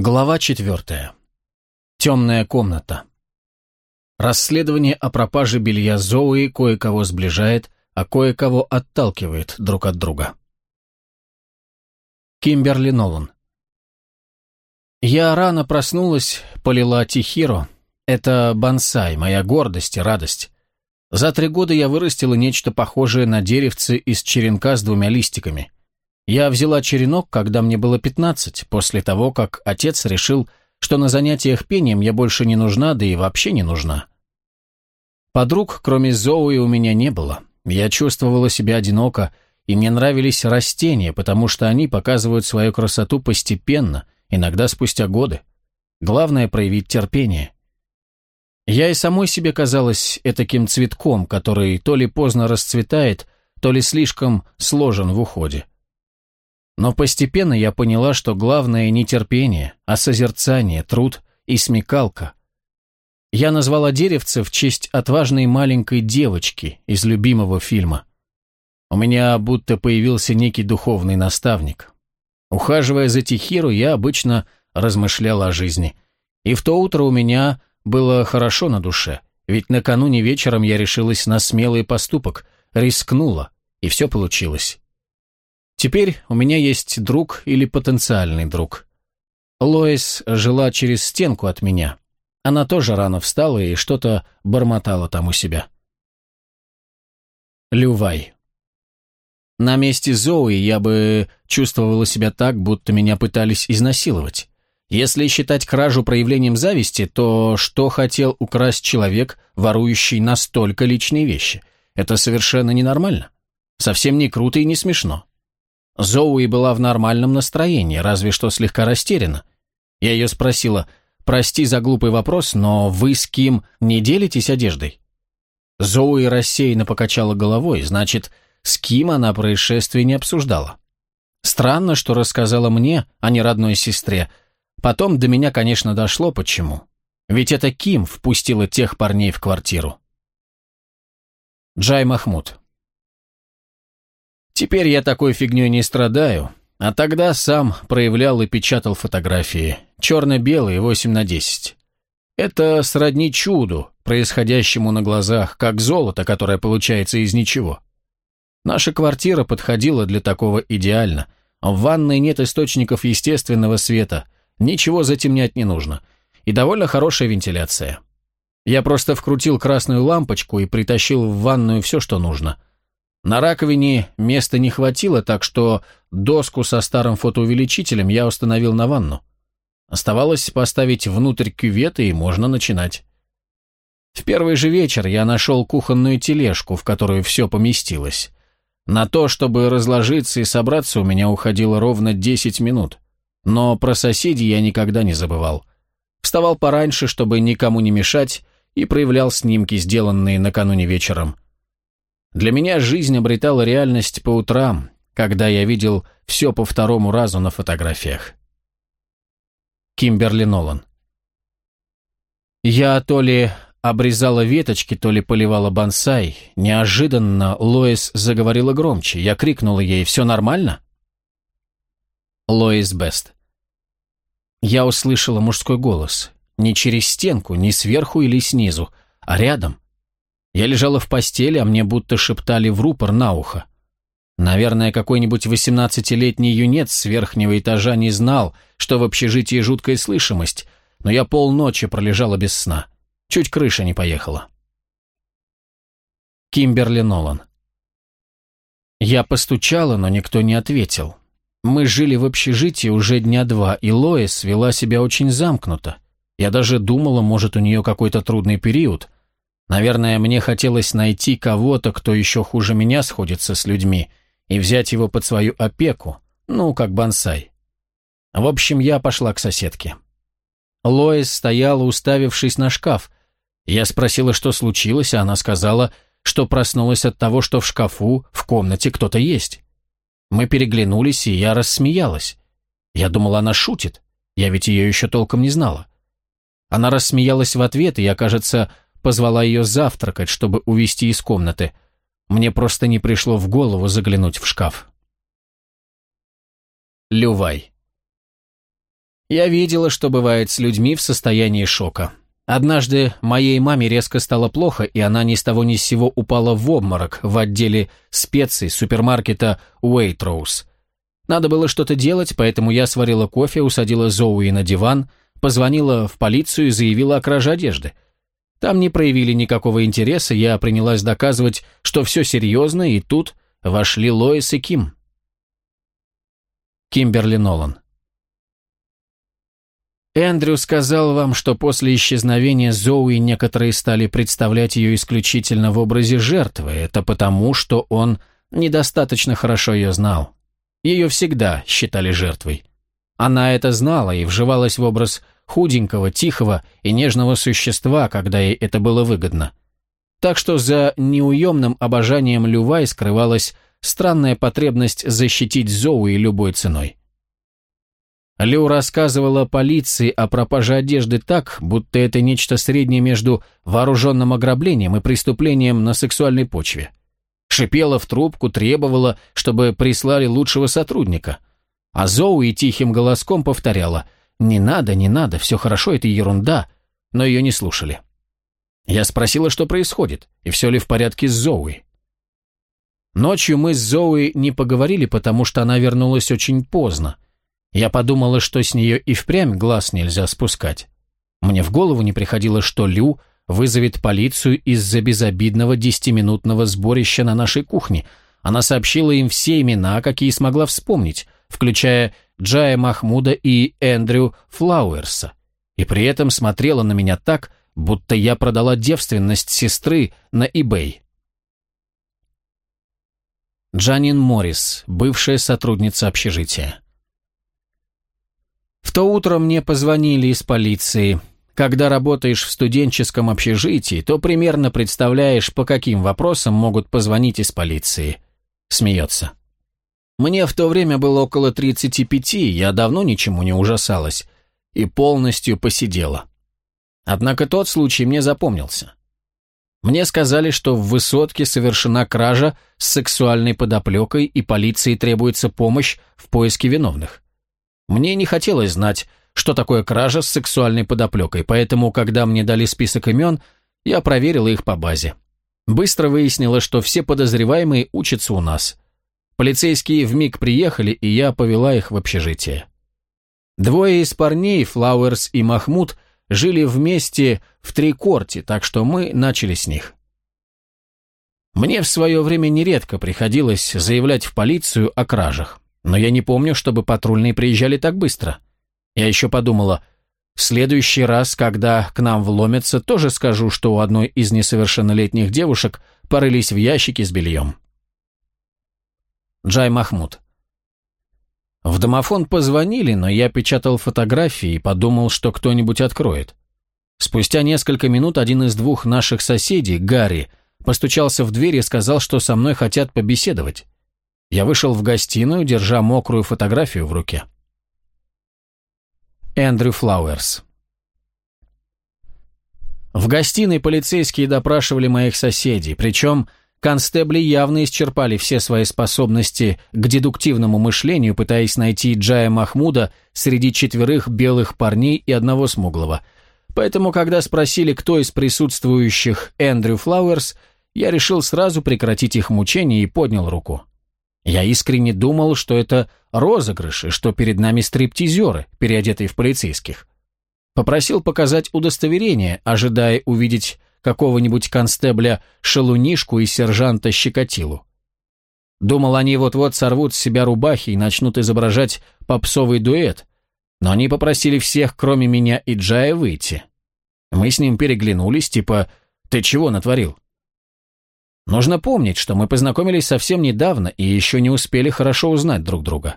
Глава четвертая. Темная комната. Расследование о пропаже белья Зоуи кое-кого сближает, а кое-кого отталкивает друг от друга. Кимберли Нолан. Я рано проснулась, полила Тихиро. Это бонсай, моя гордость и радость. За три года я вырастила нечто похожее на деревце из черенка с двумя листиками – я взяла черенок, когда мне было 15, после того, как отец решил, что на занятиях пением я больше не нужна, да и вообще не нужна. Подруг, кроме Зоуи, у меня не было. Я чувствовала себя одиноко, и мне нравились растения, потому что они показывают свою красоту постепенно, иногда спустя годы. Главное – проявить терпение. Я и самой себе казалась этаким цветком, который то ли поздно расцветает, то ли слишком сложен в уходе. Но постепенно я поняла, что главное не терпение, а созерцание, труд и смекалка. Я назвала деревце в честь отважной маленькой девочки из любимого фильма. У меня будто появился некий духовный наставник. Ухаживая за Тихиру, я обычно размышляла о жизни. И в то утро у меня было хорошо на душе, ведь накануне вечером я решилась на смелый поступок, рискнула, и все получилось. Теперь у меня есть друг или потенциальный друг. Лоис жила через стенку от меня. Она тоже рано встала и что-то бормотала там у себя. Лювай. На месте Зои я бы чувствовала себя так, будто меня пытались изнасиловать. Если считать кражу проявлением зависти, то что хотел украсть человек, ворующий настолько личные вещи? Это совершенно ненормально. Совсем не круто и не смешно. Зоуи была в нормальном настроении, разве что слегка растеряна. Я ее спросила, «Прости за глупый вопрос, но вы с Ким не делитесь одеждой?» Зоуи рассеянно покачала головой, значит, с Ким она происшествие не обсуждала. Странно, что рассказала мне, а не родной сестре. Потом до меня, конечно, дошло, почему. Ведь это Ким впустила тех парней в квартиру. Джай Махмуд. Теперь я такой фигней не страдаю, а тогда сам проявлял и печатал фотографии, черно-белые, 8 на 10. Это сродни чуду, происходящему на глазах, как золото, которое получается из ничего. Наша квартира подходила для такого идеально. В ванной нет источников естественного света, ничего затемнять не нужно, и довольно хорошая вентиляция. Я просто вкрутил красную лампочку и притащил в ванную все, что нужно – на раковине места не хватило, так что доску со старым фотоувеличителем я установил на ванну. Оставалось поставить внутрь кювета, и можно начинать. В первый же вечер я нашел кухонную тележку, в которую все поместилось. На то, чтобы разложиться и собраться, у меня уходило ровно 10 минут. Но про соседей я никогда не забывал. Вставал пораньше, чтобы никому не мешать, и проявлял снимки, сделанные накануне вечером – для меня жизнь обретала реальность по утрам, когда я видел все по второму разу на фотографиях. Кимберли Нолан Я то ли обрезала веточки, то ли поливала бонсай. Неожиданно Лоис заговорила громче. Я крикнула ей «Все нормально?» Лоис Бест Я услышала мужской голос. Не через стенку, не сверху или снизу, а рядом – я лежала в постели, а мне будто шептали в рупор на ухо. Наверное, какой-нибудь восемнадцатилетний юнец с верхнего этажа не знал, что в общежитии жуткая слышимость, но я полночи пролежала без сна. Чуть крыша не поехала. Кимберли Нолан Я постучала, но никто не ответил. Мы жили в общежитии уже дня два, и Лоис вела себя очень замкнуто. Я даже думала, может, у нее какой-то трудный период — Наверное, мне хотелось найти кого-то, кто еще хуже меня сходится с людьми, и взять его под свою опеку, ну, как бонсай. В общем, я пошла к соседке. Лоис стояла, уставившись на шкаф. Я спросила, что случилось, а она сказала, что проснулась от того, что в шкафу, в комнате кто-то есть. Мы переглянулись, и я рассмеялась. Я думала, она шутит, я ведь ее еще толком не знала. Она рассмеялась в ответ, и я, кажется, позвала ее завтракать, чтобы увести из комнаты. Мне просто не пришло в голову заглянуть в шкаф. Лювай. Я видела, что бывает с людьми в состоянии шока. Однажды моей маме резко стало плохо, и она ни с того ни с сего упала в обморок в отделе специй супермаркета Waitrose. Надо было что-то делать, поэтому я сварила кофе, усадила Зоуи на диван, позвонила в полицию и заявила о краже одежды – там не проявили никакого интереса, я принялась доказывать, что все серьезно, и тут вошли Лоис и Ким. Кимберли Нолан Эндрю сказал вам, что после исчезновения Зоуи некоторые стали представлять ее исключительно в образе жертвы. Это потому, что он недостаточно хорошо ее знал. Ее всегда считали жертвой. Она это знала и вживалась в образ худенького, тихого и нежного существа, когда ей это было выгодно. Так что за неуемным обожанием Лювай скрывалась странная потребность защитить Зоуи любой ценой. Лю рассказывала полиции о пропаже одежды так, будто это нечто среднее между вооруженным ограблением и преступлением на сексуальной почве. Шипела в трубку, требовала, чтобы прислали лучшего сотрудника. А Зоуи тихим голоском повторяла – «Не надо, не надо, все хорошо, это ерунда», но ее не слушали. Я спросила, что происходит, и все ли в порядке с Зоуи. Ночью мы с Зоуи не поговорили, потому что она вернулась очень поздно. Я подумала, что с нее и впрямь глаз нельзя спускать. Мне в голову не приходило, что Лю вызовет полицию из-за безобидного десятиминутного сборища на нашей кухне. Она сообщила им все имена, какие смогла вспомнить, включая Джая Махмуда и Эндрю Флауэрса, и при этом смотрела на меня так, будто я продала девственность сестры на eBay. Джанин Моррис, бывшая сотрудница общежития. В то утро мне позвонили из полиции. Когда работаешь в студенческом общежитии, то примерно представляешь, по каким вопросам могут позвонить из полиции. Смеется. Мне в то время было около 35, я давно ничему не ужасалась и полностью посидела. Однако тот случай мне запомнился. Мне сказали, что в высотке совершена кража с сексуальной подоплекой и полиции требуется помощь в поиске виновных. Мне не хотелось знать, что такое кража с сексуальной подоплекой, поэтому, когда мне дали список имен, я проверила их по базе. Быстро выяснилось, что все подозреваемые учатся у нас – Полицейские вмиг приехали, и я повела их в общежитие. Двое из парней, Флауэрс и Махмуд, жили вместе в Трикорте, так что мы начали с них. Мне в свое время нередко приходилось заявлять в полицию о кражах, но я не помню, чтобы патрульные приезжали так быстро. Я еще подумала, в следующий раз, когда к нам вломятся, тоже скажу, что у одной из несовершеннолетних девушек порылись в ящике с бельем. Джай Махмуд. В домофон позвонили, но я печатал фотографии и подумал, что кто-нибудь откроет. Спустя несколько минут один из двух наших соседей, Гарри, постучался в дверь и сказал, что со мной хотят побеседовать. Я вышел в гостиную, держа мокрую фотографию в руке. Эндрю Флауэрс В гостиной полицейские допрашивали моих соседей, причем Констебли явно исчерпали все свои способности к дедуктивному мышлению, пытаясь найти Джая Махмуда среди четверых белых парней и одного смуглого. Поэтому, когда спросили, кто из присутствующих Эндрю Флауэрс, я решил сразу прекратить их мучение и поднял руку. Я искренне думал, что это розыгрыш и что перед нами стриптизеры, переодетые в полицейских. Попросил показать удостоверение, ожидая увидеть какого-нибудь констебля Шелунишку и сержанта Щекотилу. Думал, они вот-вот сорвут с себя рубахи и начнут изображать попсовый дуэт, но они попросили всех, кроме меня и Джая, выйти. Мы с ним переглянулись, типа «Ты чего натворил?» Нужно помнить, что мы познакомились совсем недавно и еще не успели хорошо узнать друг друга.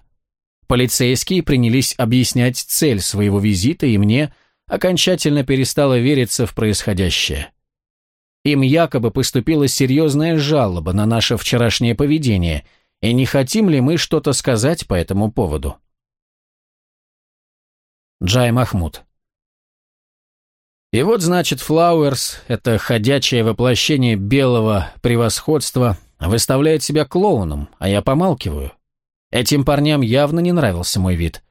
Полицейские принялись объяснять цель своего визита, и мне окончательно перестало вериться в происходящее. Им якобы поступила серьезная жалоба на наше вчерашнее поведение, и не хотим ли мы что-то сказать по этому поводу? Джай Махмуд И вот, значит, Флауэрс, это ходячее воплощение белого превосходства, выставляет себя клоуном, а я помалкиваю. Этим парням явно не нравился мой вид.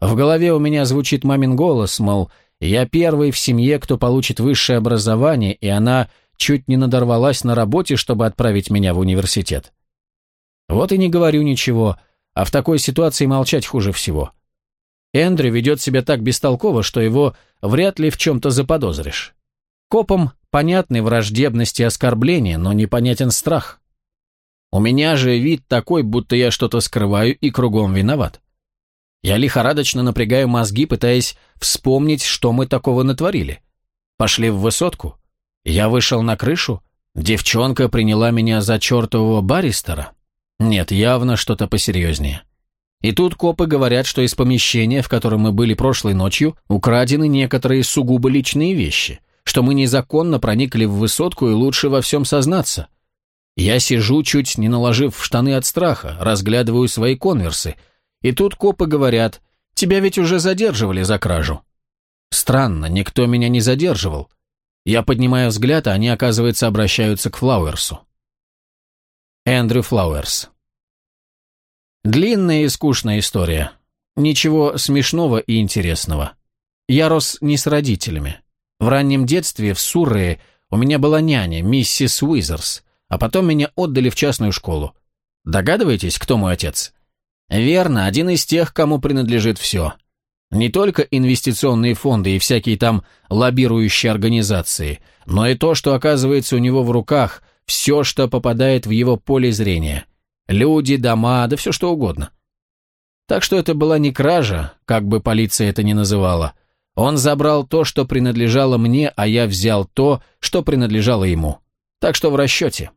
В голове у меня звучит мамин голос, мол, я первый в семье, кто получит высшее образование, и она чуть не надорвалась на работе, чтобы отправить меня в университет. Вот и не говорю ничего, а в такой ситуации молчать хуже всего. Эндрю ведет себя так бестолково, что его вряд ли в чем-то заподозришь. Копам понятны враждебность и оскорбления, но непонятен страх. У меня же вид такой, будто я что-то скрываю и кругом виноват. Я лихорадочно напрягаю мозги, пытаясь вспомнить, что мы такого натворили. Пошли в высотку. Я вышел на крышу. Девчонка приняла меня за чертового баристера. Нет, явно что-то посерьезнее. И тут копы говорят, что из помещения, в котором мы были прошлой ночью, украдены некоторые сугубо личные вещи, что мы незаконно проникли в высотку и лучше во всем сознаться. Я сижу, чуть не наложив штаны от страха, разглядываю свои конверсы – и тут копы говорят, тебя ведь уже задерживали за кражу. Странно, никто меня не задерживал. Я поднимаю взгляд, а они, оказывается, обращаются к Флауэрсу. Эндрю Флауэрс. Длинная и скучная история. Ничего смешного и интересного. Я рос не с родителями. В раннем детстве в Суррее у меня была няня, миссис Уизерс, а потом меня отдали в частную школу. Догадываетесь, кто мой отец? Верно, один из тех, кому принадлежит все. Не только инвестиционные фонды и всякие там лоббирующие организации, но и то, что оказывается у него в руках, все, что попадает в его поле зрения. Люди, дома, да все что угодно. Так что это была не кража, как бы полиция это ни называла. Он забрал то, что принадлежало мне, а я взял то, что принадлежало ему. Так что в расчете.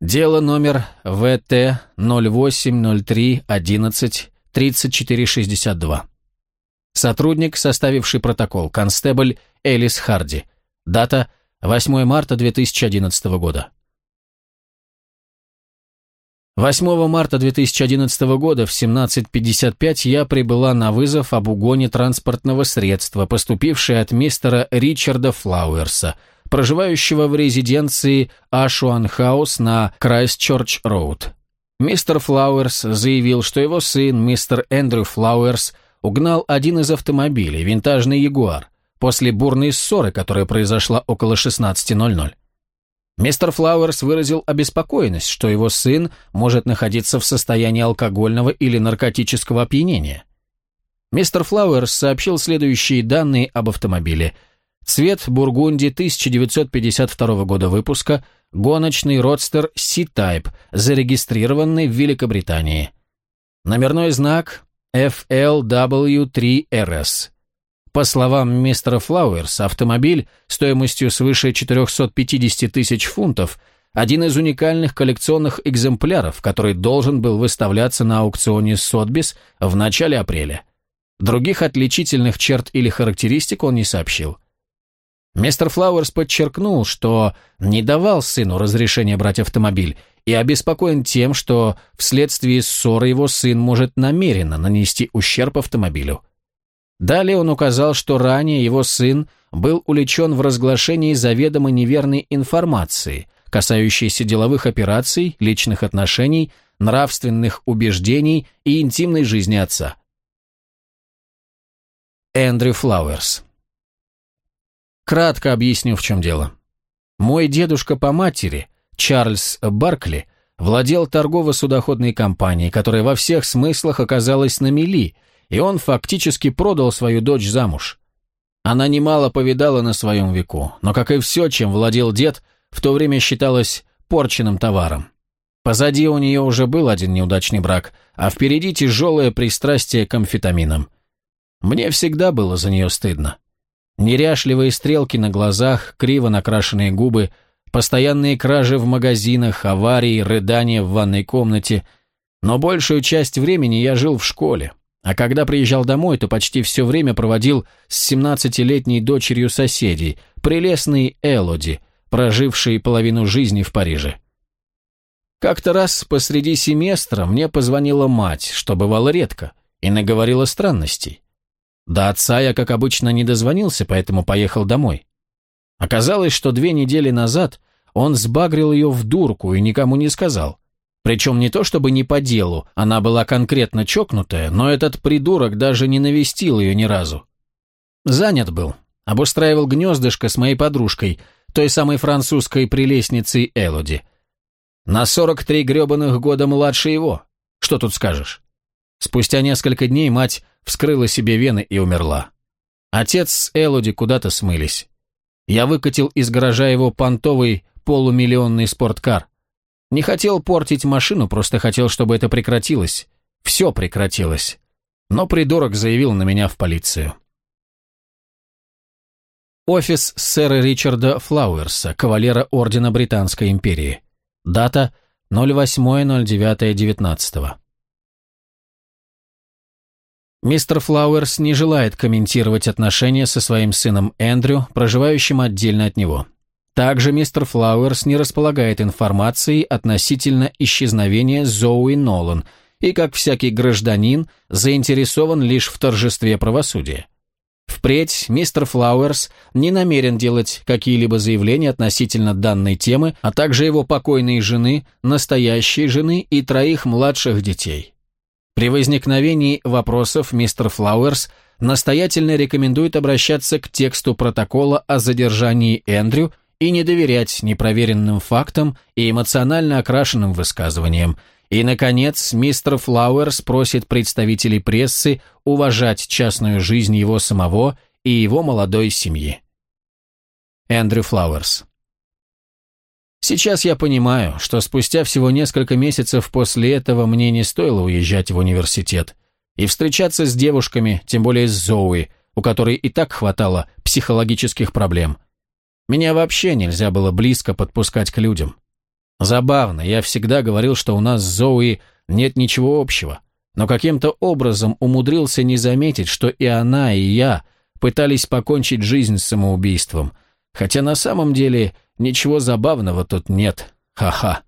Дело номер ВТ 0803113462. Сотрудник, составивший протокол, констебль Элис Харди. Дата 8 марта 2011 года. 8 марта 2011 года в 17.55 я прибыла на вызов об угоне транспортного средства, поступившее от мистера Ричарда Флауэрса – проживающего в резиденции Ашуанхаус на Крайстчорч-Роуд. Мистер Флауэрс заявил, что его сын, мистер Эндрю Флауэрс, угнал один из автомобилей, винтажный Ягуар, после бурной ссоры, которая произошла около 16.00. Мистер Флауэрс выразил обеспокоенность, что его сын может находиться в состоянии алкогольного или наркотического опьянения. Мистер Флауэрс сообщил следующие данные об автомобиле – Цвет бургунди 1952 года выпуска, гоночный родстер C-Type, зарегистрированный в Великобритании. Номерной знак FLW3RS. По словам мистера Флауэрс, автомобиль стоимостью свыше 450 тысяч фунтов – один из уникальных коллекционных экземпляров, который должен был выставляться на аукционе Сотбис в начале апреля. Других отличительных черт или характеристик он не сообщил – Мистер Флауэрс подчеркнул, что не давал сыну разрешения брать автомобиль и обеспокоен тем, что вследствие ссоры его сын может намеренно нанести ущерб автомобилю. Далее он указал, что ранее его сын был уличен в разглашении заведомо неверной информации, касающейся деловых операций, личных отношений, нравственных убеждений и интимной жизни отца. Эндрю Флауэрс Кратко объясню, в чем дело. Мой дедушка по матери, Чарльз Баркли, владел торгово-судоходной компанией, которая во всех смыслах оказалась на мели, и он фактически продал свою дочь замуж. Она немало повидала на своем веку, но, как и все, чем владел дед, в то время считалось порченным товаром. Позади у нее уже был один неудачный брак, а впереди тяжелое пристрастие к амфетаминам. Мне всегда было за нее стыдно. Неряшливые стрелки на глазах, криво накрашенные губы, постоянные кражи в магазинах, аварии, рыдания в ванной комнате. Но большую часть времени я жил в школе, а когда приезжал домой, то почти все время проводил с 17-летней дочерью соседей, прелестной Элоди, прожившей половину жизни в Париже. Как-то раз посреди семестра мне позвонила мать, что бывало редко, и наговорила странностей. До отца я, как обычно, не дозвонился, поэтому поехал домой. Оказалось, что две недели назад он сбагрил ее в дурку и никому не сказал. Причем не то чтобы не по делу, она была конкретно чокнутая, но этот придурок даже не навестил ее ни разу. Занят был, обустраивал гнездышко с моей подружкой, той самой французской прелестницей Элоди. На 43 гребаных года младше его. Что тут скажешь? Спустя несколько дней мать вскрыла себе вены и умерла. Отец с Элоди куда-то смылись. Я выкатил из гаража его понтовый полумиллионный спорткар. Не хотел портить машину, просто хотел, чтобы это прекратилось. Все прекратилось. Но придурок заявил на меня в полицию. Офис сэра Ричарда Флауэрса, кавалера Ордена Британской империи. Дата 08.09.19. Мистер Флауэрс не желает комментировать отношения со своим сыном Эндрю, проживающим отдельно от него. Также мистер Флауэрс не располагает информацией относительно исчезновения Зоуи Нолан и, как всякий гражданин, заинтересован лишь в торжестве правосудия. Впредь мистер Флауэрс не намерен делать какие-либо заявления относительно данной темы, а также его покойной жены, настоящей жены и троих младших детей. При возникновении вопросов мистер Флауэрс настоятельно рекомендует обращаться к тексту протокола о задержании Эндрю и не доверять непроверенным фактам и эмоционально окрашенным высказываниям. И, наконец, мистер Флауэрс просит представителей прессы уважать частную жизнь его самого и его молодой семьи. Эндрю Флауэрс Сейчас я понимаю, что спустя всего несколько месяцев после этого мне не стоило уезжать в университет и встречаться с девушками, тем более с Зоуи, у которой и так хватало психологических проблем. Меня вообще нельзя было близко подпускать к людям. Забавно, я всегда говорил, что у нас с Зоуи нет ничего общего, но каким-то образом умудрился не заметить, что и она, и я пытались покончить жизнь самоубийством, хотя на самом деле – Ничего забавного тут нет. Ха-ха.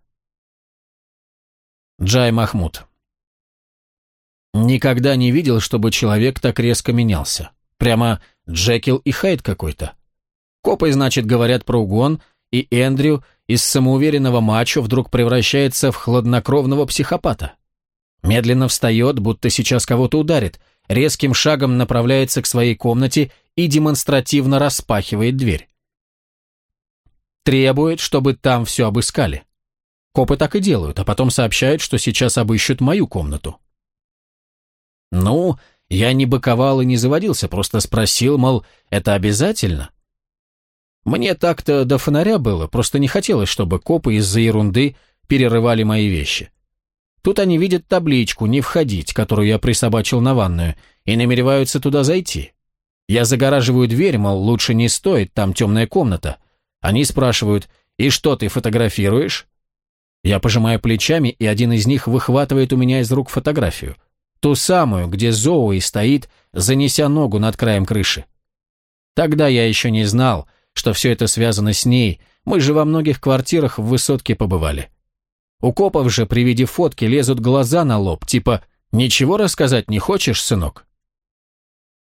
Джай Махмуд. Никогда не видел, чтобы человек так резко менялся. Прямо Джекил и Хайд какой-то. Копы, значит, говорят про угон, и Эндрю из самоуверенного мачо вдруг превращается в хладнокровного психопата. Медленно встает, будто сейчас кого-то ударит, резким шагом направляется к своей комнате и демонстративно распахивает дверь требует, чтобы там все обыскали. Копы так и делают, а потом сообщают, что сейчас обыщут мою комнату. Ну, я не быковал и не заводился, просто спросил, мол, это обязательно? Мне так-то до фонаря было, просто не хотелось, чтобы копы из-за ерунды перерывали мои вещи. Тут они видят табличку «Не входить», которую я присобачил на ванную, и намереваются туда зайти. Я загораживаю дверь, мол, лучше не стоит, там темная комната — они спрашивают, «И что ты фотографируешь?» Я пожимаю плечами, и один из них выхватывает у меня из рук фотографию. Ту самую, где Зоуи стоит, занеся ногу над краем крыши. Тогда я еще не знал, что все это связано с ней, мы же во многих квартирах в высотке побывали. У копов же при виде фотки лезут глаза на лоб, типа «Ничего рассказать не хочешь, сынок?»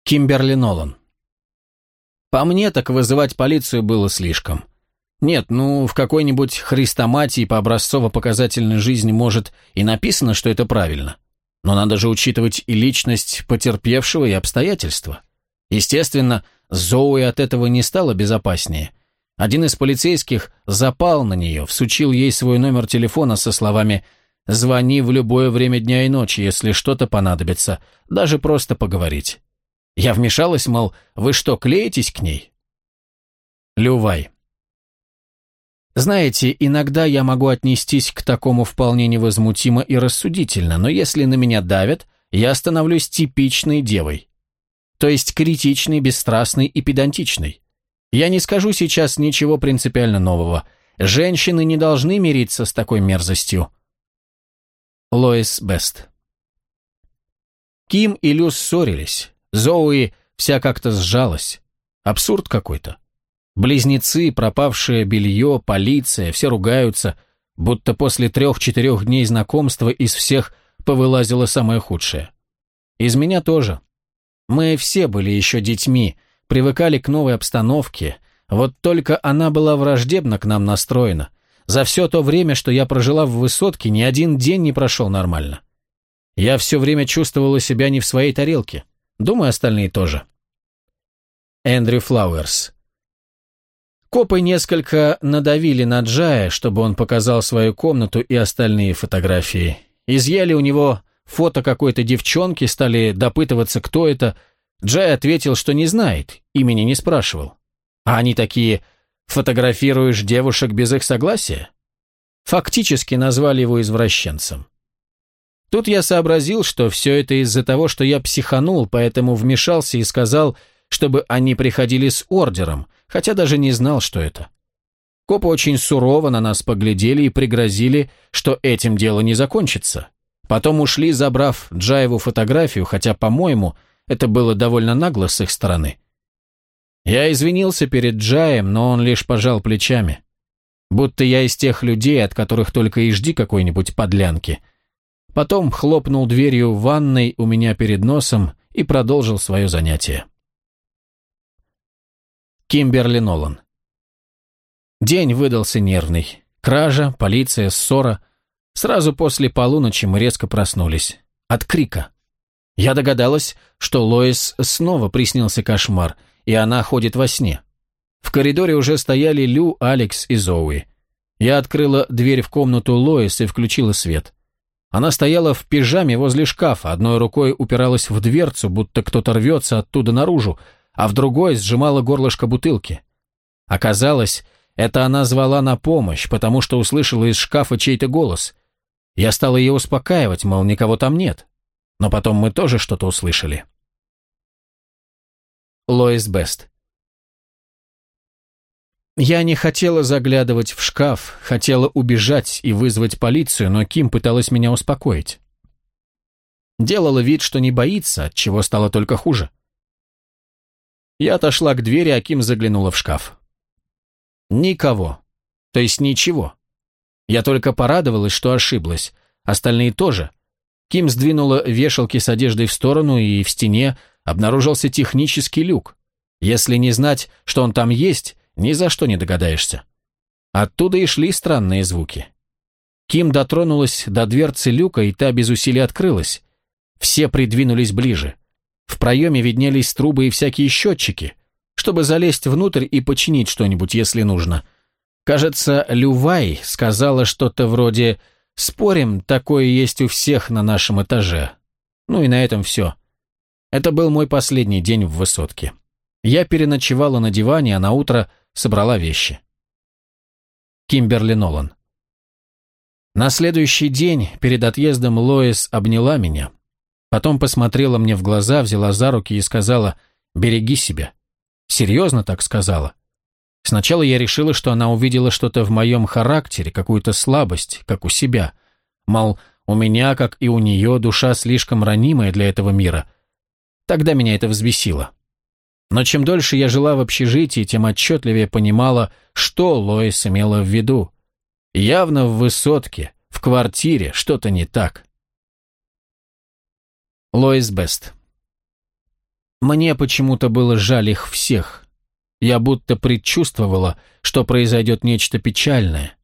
Кимберли Нолан по мне так вызывать полицию было слишком. Нет, ну, в какой-нибудь хрестоматии по образцово-показательной жизни, может, и написано, что это правильно. Но надо же учитывать и личность потерпевшего, и обстоятельства. Естественно, Зоуи от этого не стало безопаснее. Один из полицейских запал на нее, всучил ей свой номер телефона со словами «Звони в любое время дня и ночи, если что-то понадобится, даже просто поговорить». Я вмешалась, мол, вы что, клеитесь к ней? Лювай. Знаете, иногда я могу отнестись к такому вполне невозмутимо и рассудительно, но если на меня давят, я становлюсь типичной девой. То есть критичной, бесстрастной и педантичной. Я не скажу сейчас ничего принципиально нового. Женщины не должны мириться с такой мерзостью. Лоис Бест Ким и Люс ссорились. Зоуи вся как-то сжалась. Абсурд какой-то. Близнецы, пропавшее белье, полиция, все ругаются, будто после трех-четырех дней знакомства из всех повылазило самое худшее. Из меня тоже. Мы все были еще детьми, привыкали к новой обстановке, вот только она была враждебно к нам настроена. За все то время, что я прожила в высотке, ни один день не прошел нормально. Я все время чувствовала себя не в своей тарелке. Думаю, остальные тоже. Эндрю Флауэрс. Копы несколько надавили на Джая, чтобы он показал свою комнату и остальные фотографии. Изъяли у него фото какой-то девчонки, стали допытываться, кто это. Джай ответил, что не знает, имени не спрашивал. А они такие «фотографируешь девушек без их согласия?» Фактически назвали его извращенцем. Тут я сообразил, что все это из-за того, что я психанул, поэтому вмешался и сказал, чтобы они приходили с ордером, хотя даже не знал, что это. Копы очень сурово на нас поглядели и пригрозили, что этим дело не закончится. Потом ушли, забрав Джаеву фотографию, хотя, по-моему, это было довольно нагло с их стороны. Я извинился перед Джаем, но он лишь пожал плечами. Будто я из тех людей, от которых только и жди какой-нибудь подлянки – Потом хлопнул дверью в ванной у меня перед носом и продолжил свое занятие. Кимберли Нолан. День выдался нервный. Кража, полиция, ссора. Сразу после полуночи мы резко проснулись. От крика. Я догадалась, что Лоис снова приснился кошмар, и она ходит во сне. В коридоре уже стояли Лю, Алекс и Зоуи. Я открыла дверь в комнату Лоис и включила свет. Она стояла в пижаме возле шкафа, одной рукой упиралась в дверцу, будто кто-то рвется оттуда наружу, а в другой сжимала горлышко бутылки. Оказалось, это она звала на помощь, потому что услышала из шкафа чей-то голос. Я стала ее успокаивать, мол, никого там нет. Но потом мы тоже что-то услышали. Лоис Бест. Я не хотела заглядывать в шкаф, хотела убежать и вызвать полицию, но Ким пыталась меня успокоить. Делала вид, что не боится, от чего стало только хуже. Я отошла к двери, а Ким заглянула в шкаф. Никого. То есть ничего. Я только порадовалась, что ошиблась. Остальные тоже. Ким сдвинула вешалки с одеждой в сторону, и в стене обнаружился технический люк. Если не знать, что он там есть, ни за что не догадаешься. Оттуда и шли странные звуки. Ким дотронулась до дверцы люка, и та без усилий открылась. Все придвинулись ближе. В проеме виднелись трубы и всякие счетчики, чтобы залезть внутрь и починить что-нибудь, если нужно. Кажется, Лювай сказала что-то вроде «Спорим, такое есть у всех на нашем этаже». Ну и на этом все. Это был мой последний день в высотке. Я переночевала на диване, а на утро собрала вещи. Кимберли Нолан. На следующий день перед отъездом Лоис обняла меня, потом посмотрела мне в глаза, взяла за руки и сказала «береги себя». Серьезно так сказала. Сначала я решила, что она увидела что-то в моем характере, какую-то слабость, как у себя. Мол, у меня, как и у нее, душа слишком ранимая для этого мира. Тогда меня это взбесило. Но чем дольше я жила в общежитии, тем отчетливее понимала, что Лоис имела в виду. Явно в высотке, в квартире, что-то не так. Лоис Бест. Мне почему-то было жаль их всех. Я будто предчувствовала, что произойдет нечто печальное.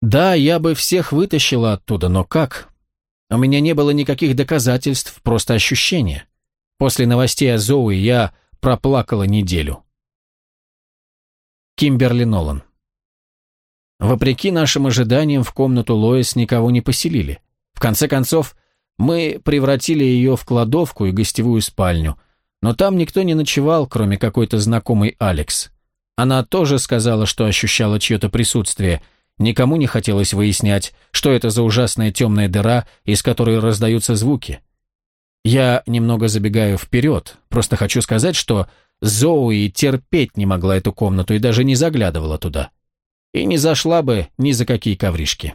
Да, я бы всех вытащила оттуда, но как? У меня не было никаких доказательств, просто ощущения. После новостей о Зоуи я проплакала неделю. Кимберли Нолан. Вопреки нашим ожиданиям, в комнату Лоис никого не поселили. В конце концов, мы превратили ее в кладовку и гостевую спальню, но там никто не ночевал, кроме какой-то знакомой Алекс. Она тоже сказала, что ощущала чье-то присутствие. Никому не хотелось выяснять, что это за ужасная темная дыра, из которой раздаются звуки. Я немного забегаю вперед, просто хочу сказать, что Зоуи терпеть не могла эту комнату и даже не заглядывала туда. И не зашла бы ни за какие ковришки.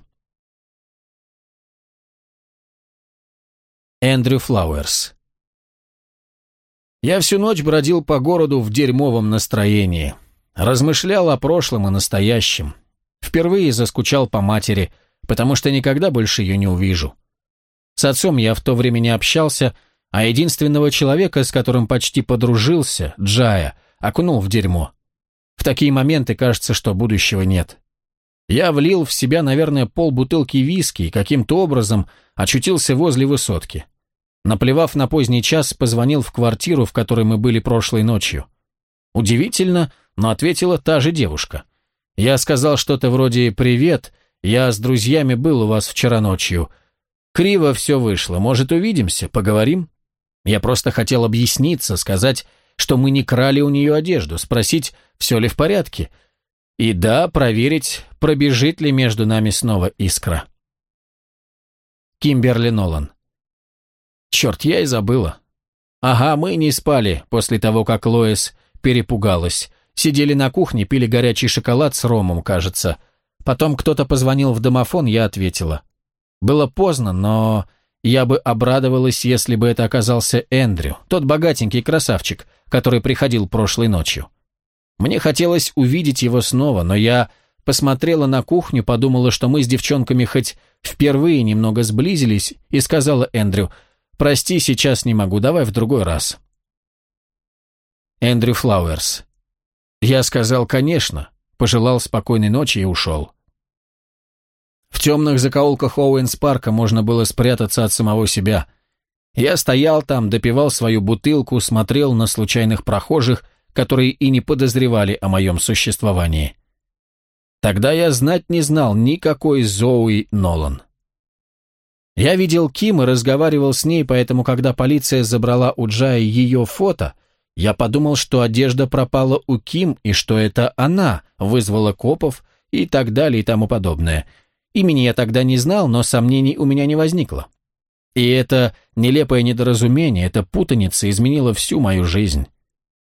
Эндрю Флауэрс Я всю ночь бродил по городу в дерьмовом настроении. Размышлял о прошлом и настоящем. Впервые заскучал по матери, потому что никогда больше ее не увижу. С отцом я в то время не общался, а единственного человека, с которым почти подружился, Джая, окунул в дерьмо. В такие моменты кажется, что будущего нет. Я влил в себя, наверное, полбутылки виски и каким-то образом очутился возле высотки. Наплевав на поздний час, позвонил в квартиру, в которой мы были прошлой ночью. Удивительно, но ответила та же девушка. Я сказал что-то вроде «Привет, я с друзьями был у вас вчера ночью», Криво все вышло. Может, увидимся, поговорим? Я просто хотел объясниться, сказать, что мы не крали у нее одежду, спросить, все ли в порядке. И да, проверить, пробежит ли между нами снова искра. Кимберли Нолан. Черт, я и забыла. Ага, мы не спали после того, как Лоис перепугалась. Сидели на кухне, пили горячий шоколад с ромом, кажется. Потом кто-то позвонил в домофон, я ответила. Было поздно, но я бы обрадовалась, если бы это оказался Эндрю, тот богатенький красавчик, который приходил прошлой ночью. Мне хотелось увидеть его снова, но я посмотрела на кухню, подумала, что мы с девчонками хоть впервые немного сблизились, и сказала Эндрю, «Прости, сейчас не могу, давай в другой раз». Эндрю Флауэрс. Я сказал, конечно, пожелал спокойной ночи и ушел темных закоулках Оуэнс-парка можно было спрятаться от самого себя. Я стоял там, допивал свою бутылку, смотрел на случайных прохожих, которые и не подозревали о моем существовании. Тогда я знать не знал никакой Зоуи Нолан. Я видел Ким и разговаривал с ней, поэтому, когда полиция забрала у Джая ее фото, я подумал, что одежда пропала у Ким и что это она вызвала копов и так далее и тому подобное – Имени я тогда не знал, но сомнений у меня не возникло. И это нелепое недоразумение, эта путаница изменила всю мою жизнь.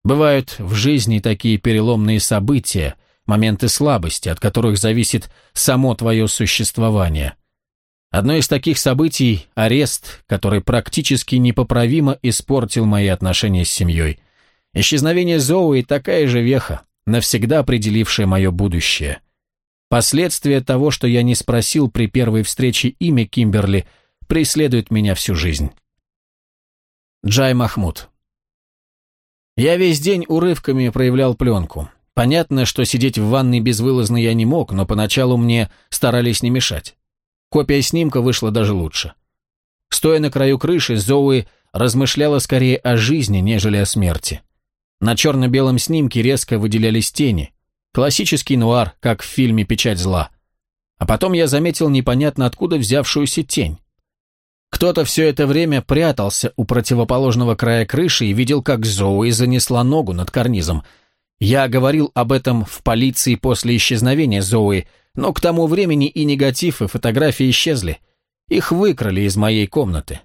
Бывают в жизни такие переломные события, моменты слабости, от которых зависит само твое существование. Одно из таких событий – арест, который практически непоправимо испортил мои отношения с семьей. Исчезновение Зоуи – такая же веха, навсегда определившая мое будущее. Последствия того, что я не спросил при первой встрече имя Кимберли, преследуют меня всю жизнь. Джай Махмуд. Я весь день урывками проявлял пленку. Понятно, что сидеть в ванной безвылазно я не мог, но поначалу мне старались не мешать. Копия снимка вышла даже лучше. Стоя на краю крыши, Зоуи размышляла скорее о жизни, нежели о смерти. На черно-белом снимке резко выделялись тени, Классический нуар, как в фильме «Печать зла». А потом я заметил непонятно откуда взявшуюся тень. Кто-то все это время прятался у противоположного края крыши и видел, как Зоуи занесла ногу над карнизом. Я говорил об этом в полиции после исчезновения Зоуи, но к тому времени и негатив, и фотографии исчезли. Их выкрали из моей комнаты.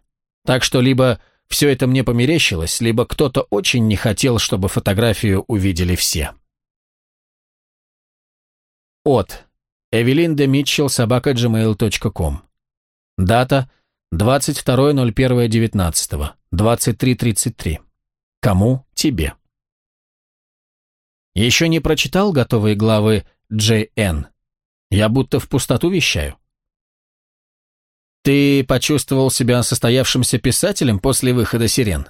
Так что либо все это мне померещилось, либо кто-то очень не хотел, чтобы фотографию увидели все. От. Эвелинда Митчелл, собака gmail.com. Дата 22.01.19. 23.33. Кому? Тебе. Еще не прочитал готовые главы Н. Я будто в пустоту вещаю. Ты почувствовал себя состоявшимся писателем после выхода «Сирен»?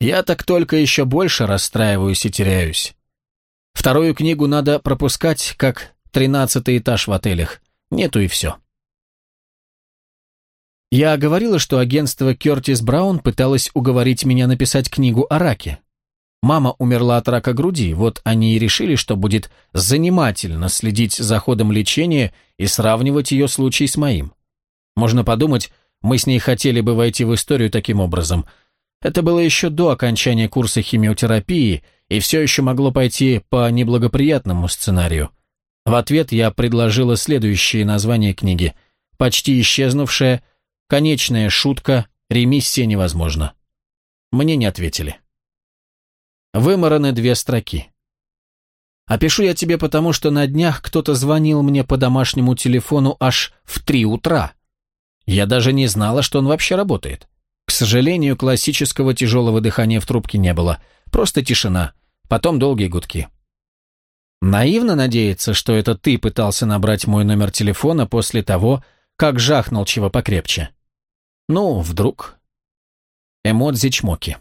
Я так только еще больше расстраиваюсь и теряюсь. Вторую книгу надо пропускать, как тринадцатый этаж в отелях. Нету и все. Я говорила, что агентство Кертис Браун пыталось уговорить меня написать книгу о раке. Мама умерла от рака груди, вот они и решили, что будет занимательно следить за ходом лечения и сравнивать ее случай с моим. Можно подумать, мы с ней хотели бы войти в историю таким образом – это было еще до окончания курса химиотерапии и все еще могло пойти по неблагоприятному сценарию. В ответ я предложила следующие названия книги. «Почти исчезнувшая», «Конечная шутка», «Ремиссия невозможна». Мне не ответили. Вымараны две строки. Опишу я тебе потому, что на днях кто-то звонил мне по домашнему телефону аж в три утра. Я даже не знала, что он вообще работает. К сожалению, классического тяжелого дыхания в трубке не было. Просто тишина. Потом долгие гудки. Наивно надеяться, что это ты пытался набрать мой номер телефона после того, как жахнул чего покрепче. Ну, вдруг. Эмодзи чмоки.